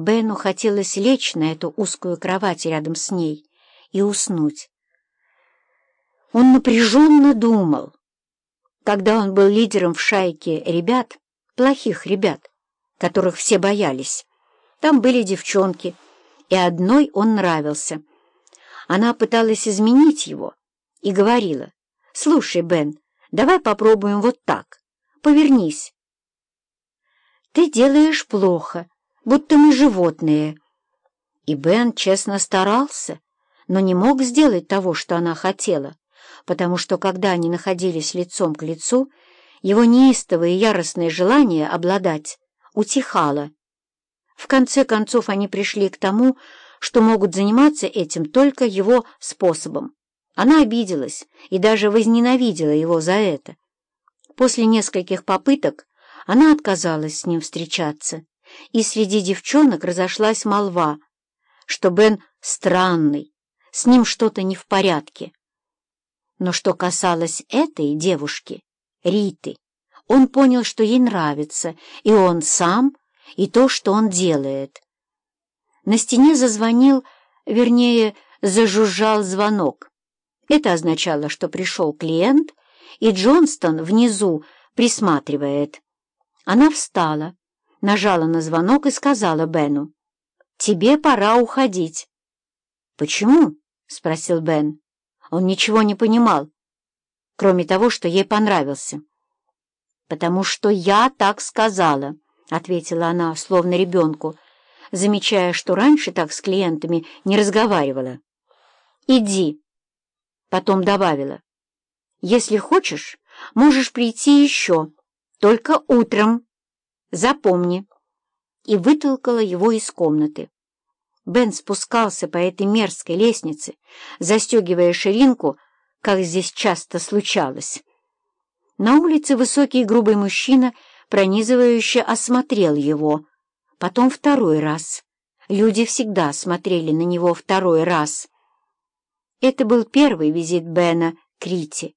Бену хотелось лечь на эту узкую кровать рядом с ней и уснуть. Он напряженно думал. Когда он был лидером в шайке ребят, плохих ребят, которых все боялись, там были девчонки, и одной он нравился. Она пыталась изменить его и говорила, «Слушай, Бен, давай попробуем вот так. Повернись». «Ты делаешь плохо, будто мы животные». И Бен честно старался, но не мог сделать того, что она хотела, потому что, когда они находились лицом к лицу, его неистовое и яростное желание обладать утихало. В конце концов они пришли к тому, что могут заниматься этим только его способом. Она обиделась и даже возненавидела его за это. После нескольких попыток она отказалась с ним встречаться, и среди девчонок разошлась молва, что Бен странный, с ним что-то не в порядке. Но что касалось этой девушки, Риты, он понял, что ей нравится, и он сам, и то, что он делает. На стене зазвонил, вернее, зажужжал звонок. Это означало, что пришел клиент, и Джонстон внизу присматривает. Она встала, нажала на звонок и сказала Бену, «Тебе пора уходить». «Почему?» — спросил Бен. Он ничего не понимал, кроме того, что ей понравился. «Потому что я так сказала», — ответила она, словно ребенку, замечая, что раньше так с клиентами не разговаривала. «Иди», — потом добавила. «Если хочешь, можешь прийти еще, только утром. Запомни». И вытолкала его из комнаты. Бен спускался по этой мерзкой лестнице, застегивая ширинку, как здесь часто случалось. На улице высокий грубый мужчина пронизывающе осмотрел его, потом второй раз. Люди всегда смотрели на него второй раз. Это был первый визит Бена к Рите,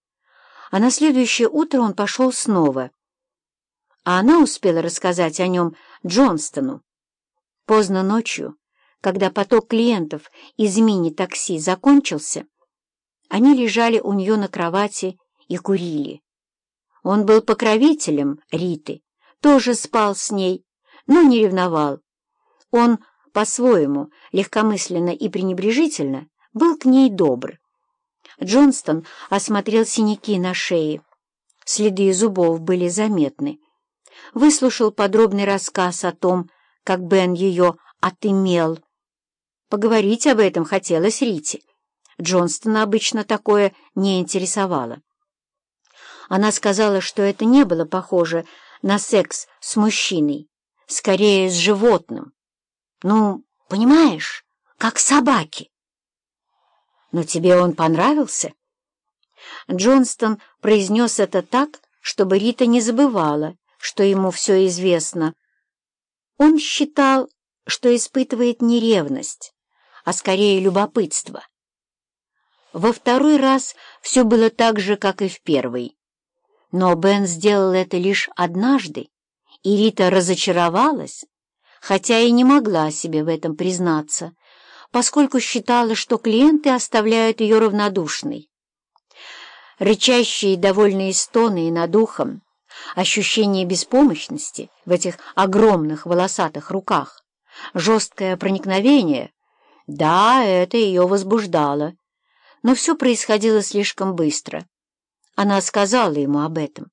а на следующее утро он пошел снова. А она успела рассказать о нем Джонстону. Поздно ночью, когда поток клиентов из мини-такси закончился, они лежали у нее на кровати и курили. Он был покровителем Риты, тоже спал с ней, но не ревновал. Он, по-своему, легкомысленно и пренебрежительно, был к ней добр. Джонстон осмотрел синяки на шее. Следы зубов были заметны. Выслушал подробный рассказ о том, как Бен ее отымел. Поговорить об этом хотелось Рите. Джонстона обычно такое не интересовало. Она сказала, что это не было похоже на секс с мужчиной, скорее с животным. Ну, понимаешь, как собаки. Но тебе он понравился? Джонстон произнес это так, чтобы Рита не забывала, что ему все известно. Он считал, что испытывает не ревность, а скорее любопытство. Во второй раз все было так же, как и в первый. Но Бен сделал это лишь однажды, и Рита разочаровалась, хотя и не могла себе в этом признаться, поскольку считала, что клиенты оставляют ее равнодушной. Рычащие довольные стоны и над ухом, ощущение беспомощности в этих огромных волосатых руках, жесткое проникновение — да, это ее возбуждало, но все происходило слишком быстро. Она сказала ему об этом.